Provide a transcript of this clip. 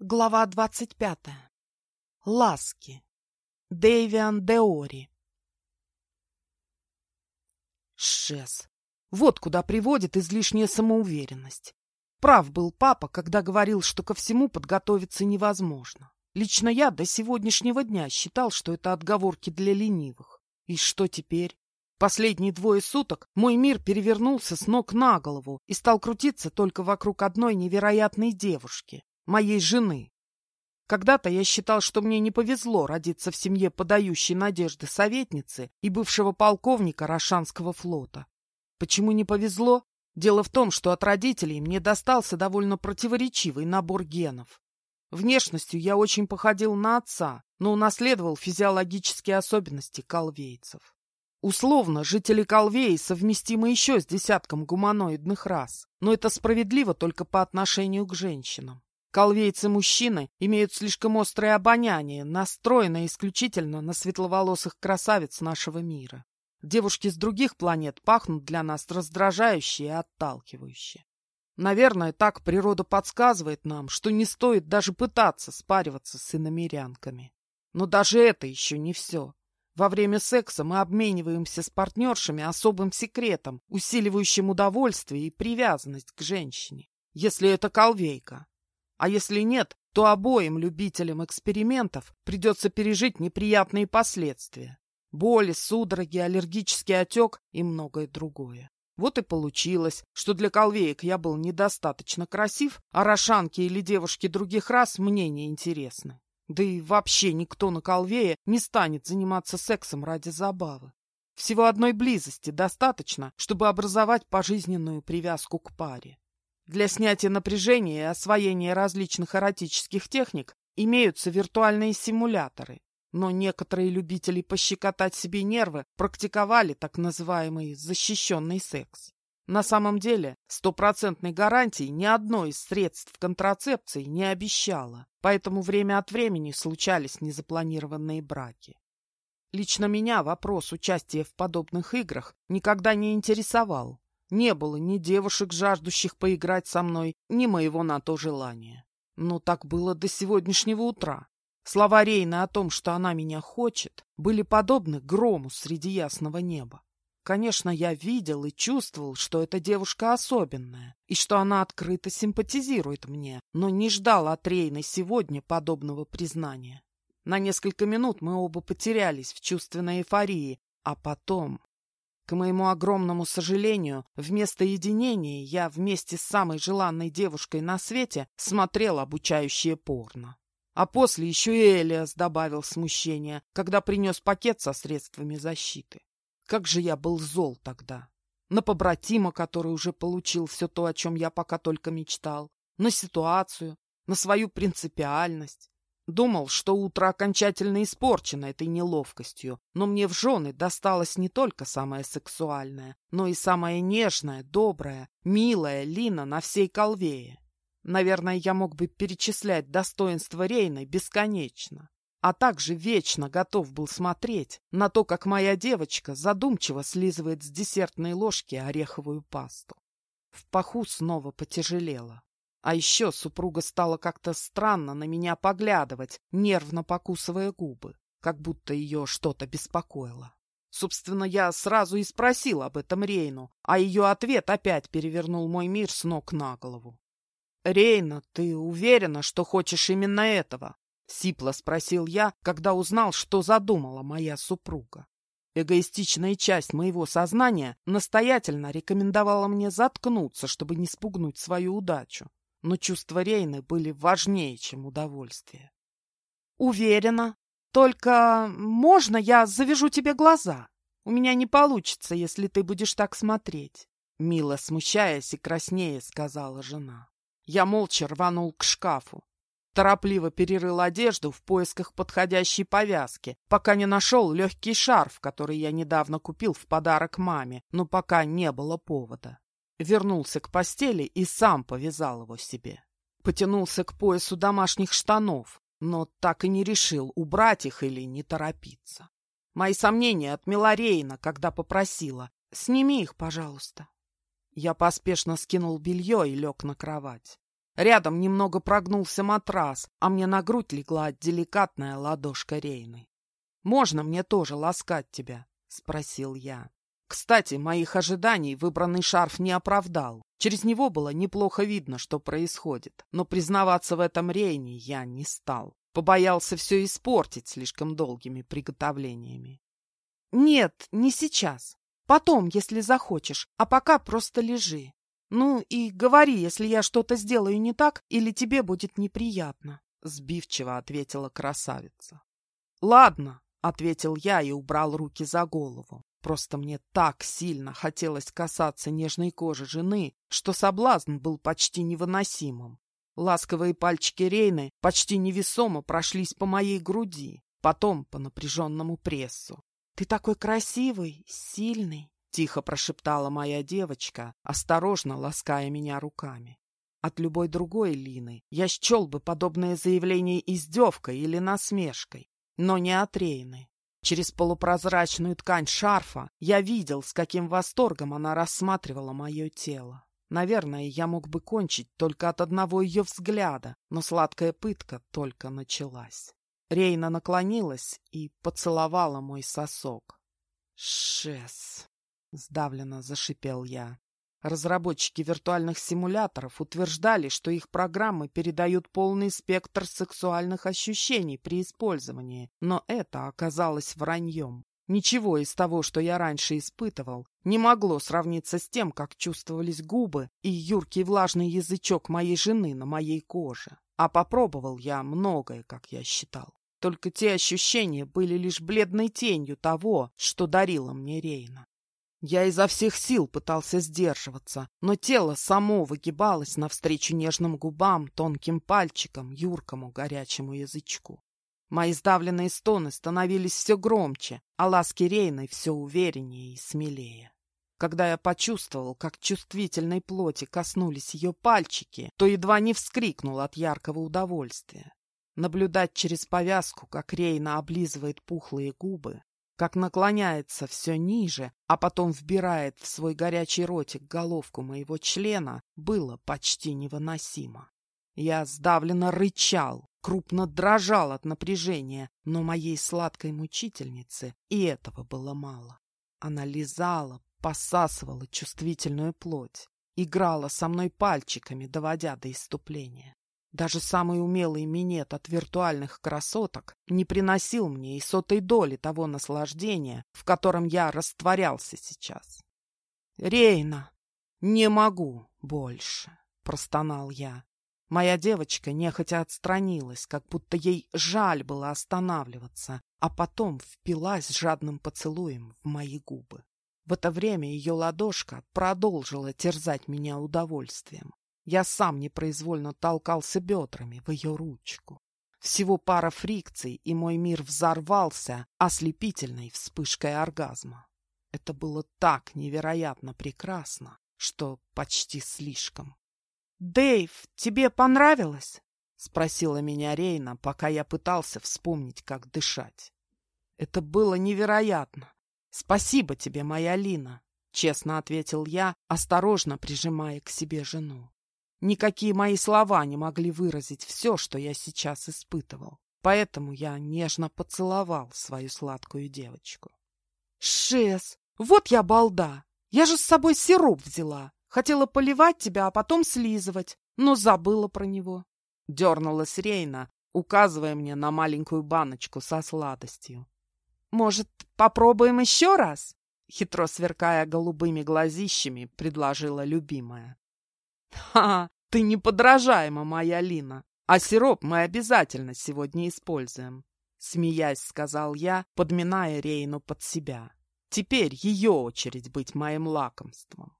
Глава двадцать пятая. Ласки. Дэвиан Деори. Шес. Вот куда приводит излишняя самоуверенность. Прав был папа, когда говорил, что ко всему подготовиться невозможно. Лично я до сегодняшнего дня считал, что это отговорки для ленивых. И что теперь? Последние двое суток мой мир перевернулся с ног на голову и стал крутиться только вокруг одной невероятной девушки моей жены. Когда-то я считал, что мне не повезло родиться в семье подающей надежды советницы и бывшего полковника Рошанского флота. Почему не повезло? Дело в том, что от родителей мне достался довольно противоречивый набор генов. Внешностью я очень походил на отца, но унаследовал физиологические особенности калвейцев. Условно, жители Калвеи совместимы еще с десятком гуманоидных рас, но это справедливо только по отношению к женщинам. Колвейцы-мужчины имеют слишком острое обоняние, настроенное исключительно на светловолосых красавиц нашего мира. Девушки с других планет пахнут для нас раздражающе и отталкивающе. Наверное, так природа подсказывает нам, что не стоит даже пытаться спариваться с иномерянками. Но даже это еще не все. Во время секса мы обмениваемся с партнершами особым секретом, усиливающим удовольствие и привязанность к женщине. Если это колвейка, а если нет, то обоим любителям экспериментов придется пережить неприятные последствия. Боли, судороги, аллергический отек и многое другое. Вот и получилось, что для колвеек я был недостаточно красив, а рошанки или девушки других рас мне не интересны. Да и вообще никто на колвее не станет заниматься сексом ради забавы. Всего одной близости достаточно, чтобы образовать пожизненную привязку к паре. Для снятия напряжения и освоения различных эротических техник имеются виртуальные симуляторы, но некоторые любители пощекотать себе нервы практиковали так называемый защищенный секс. На самом деле, стопроцентной гарантии ни одно из средств контрацепции не обещало, поэтому время от времени случались незапланированные браки. Лично меня вопрос участия в подобных играх никогда не интересовал, не было ни девушек, жаждущих поиграть со мной, ни моего на то желания. Но так было до сегодняшнего утра. Слова Рейна о том, что она меня хочет, были подобны грому среди ясного неба. Конечно, я видел и чувствовал, что эта девушка особенная, и что она открыто симпатизирует мне, но не ждал от Рейны сегодня подобного признания. На несколько минут мы оба потерялись в чувственной эйфории, а потом к моему огромному сожалению, вместо единения я вместе с самой желанной девушкой на свете смотрел обучающее порно. А после еще и Элиас добавил смущение, когда принес пакет со средствами защиты. Как же я был зол тогда. На побратима, который уже получил все то, о чем я пока только мечтал, на ситуацию, на свою принципиальность. Думал, что утро окончательно испорчено этой неловкостью, но мне в жены досталось не только самое сексуальное, но и самое нежное, доброе, милое Лина на всей колвее. Наверное, я мог бы перечислять достоинства Рейны бесконечно, а также вечно готов был смотреть на то, как моя девочка задумчиво слизывает с десертной ложки ореховую пасту. В паху снова потяжелело. А еще супруга стала как-то странно на меня поглядывать, нервно покусывая губы, как будто ее что-то беспокоило. Собственно, я сразу и спросил об этом Рейну, а ее ответ опять перевернул мой мир с ног на голову. «Рейна, ты уверена, что хочешь именно этого?» — сипло спросил я, когда узнал, что задумала моя супруга. Эгоистичная часть моего сознания настоятельно рекомендовала мне заткнуться, чтобы не спугнуть свою удачу но чувства Рейны были важнее, чем удовольствие. «Уверена. Только можно я завяжу тебе глаза? У меня не получится, если ты будешь так смотреть», — мило смущаясь и краснее сказала жена. Я молча рванул к шкафу. Торопливо перерыл одежду в поисках подходящей повязки, пока не нашел легкий шарф, который я недавно купил в подарок маме, но пока не было повода. Вернулся к постели и сам повязал его себе. Потянулся к поясу домашних штанов, но так и не решил, убрать их или не торопиться. Мои сомнения отмела Рейна, когда попросила «Сними их, пожалуйста». Я поспешно скинул белье и лег на кровать. Рядом немного прогнулся матрас, а мне на грудь легла деликатная ладошка Рейны. «Можно мне тоже ласкать тебя?» — спросил я. Кстати, моих ожиданий выбранный шарф не оправдал. Через него было неплохо видно, что происходит. Но признаваться в этом Рейне я не стал. Побоялся все испортить слишком долгими приготовлениями. «Нет, не сейчас. Потом, если захочешь. А пока просто лежи. Ну и говори, если я что-то сделаю не так или тебе будет неприятно», — сбивчиво ответила красавица. «Ладно», — ответил я и убрал руки за голову. Просто мне так сильно хотелось касаться нежной кожи жены, что соблазн был почти невыносимым. Ласковые пальчики Рейны почти невесомо прошлись по моей груди, потом по напряженному прессу. «Ты такой красивый, сильный!» — тихо прошептала моя девочка, осторожно лаская меня руками. От любой другой Лины я счел бы подобное заявление издевкой или насмешкой, но не от Рейны. Через полупрозрачную ткань шарфа я видел, с каким восторгом она рассматривала мое тело. Наверное, я мог бы кончить только от одного ее взгляда, но сладкая пытка только началась. Рейна наклонилась и поцеловала мой сосок. «Шес!» — сдавленно зашипел я. Разработчики виртуальных симуляторов утверждали, что их программы передают полный спектр сексуальных ощущений при использовании, но это оказалось враньем. Ничего из того, что я раньше испытывал, не могло сравниться с тем, как чувствовались губы и юркий влажный язычок моей жены на моей коже. А попробовал я многое, как я считал. Только те ощущения были лишь бледной тенью того, что дарила мне Рейна. Я изо всех сил пытался сдерживаться, но тело само выгибалось навстречу нежным губам, тонким пальчикам, юркому горячему язычку. Мои сдавленные стоны становились все громче, а ласки Рейной все увереннее и смелее. Когда я почувствовал, как чувствительной плоти коснулись ее пальчики, то едва не вскрикнул от яркого удовольствия. Наблюдать через повязку, как Рейна облизывает пухлые губы, как наклоняется все ниже, а потом вбирает в свой горячий ротик головку моего члена, было почти невыносимо. Я сдавленно рычал, крупно дрожал от напряжения, но моей сладкой мучительнице и этого было мало. Она лизала, посасывала чувствительную плоть, играла со мной пальчиками, доводя до иступления. Даже самый умелый минет от виртуальных красоток не приносил мне и сотой доли того наслаждения, в котором я растворялся сейчас. «Рейна, не могу больше», — простонал я. Моя девочка нехотя отстранилась, как будто ей жаль было останавливаться, а потом впилась жадным поцелуем в мои губы. В это время ее ладошка продолжила терзать меня удовольствием. Я сам непроизвольно толкался бедрами в ее ручку. Всего пара фрикций, и мой мир взорвался ослепительной вспышкой оргазма. Это было так невероятно прекрасно, что почти слишком. «Дэйв, тебе понравилось?» — спросила меня Рейна, пока я пытался вспомнить, как дышать. «Это было невероятно. Спасибо тебе, моя Лина», — честно ответил я, осторожно прижимая к себе жену. Никакие мои слова не могли выразить все, что я сейчас испытывал. Поэтому я нежно поцеловал свою сладкую девочку. «Шес, вот я балда! Я же с собой сироп взяла. Хотела поливать тебя, а потом слизывать, но забыла про него». Дернулась Рейна, указывая мне на маленькую баночку со сладостью. «Может, попробуем еще раз?» Хитро сверкая голубыми глазищами, предложила любимая. «Ха, ты неподражаема, моя Лина, а сироп мы обязательно сегодня используем», смеясь, сказал я, подминая Рейну под себя. «Теперь ее очередь быть моим лакомством».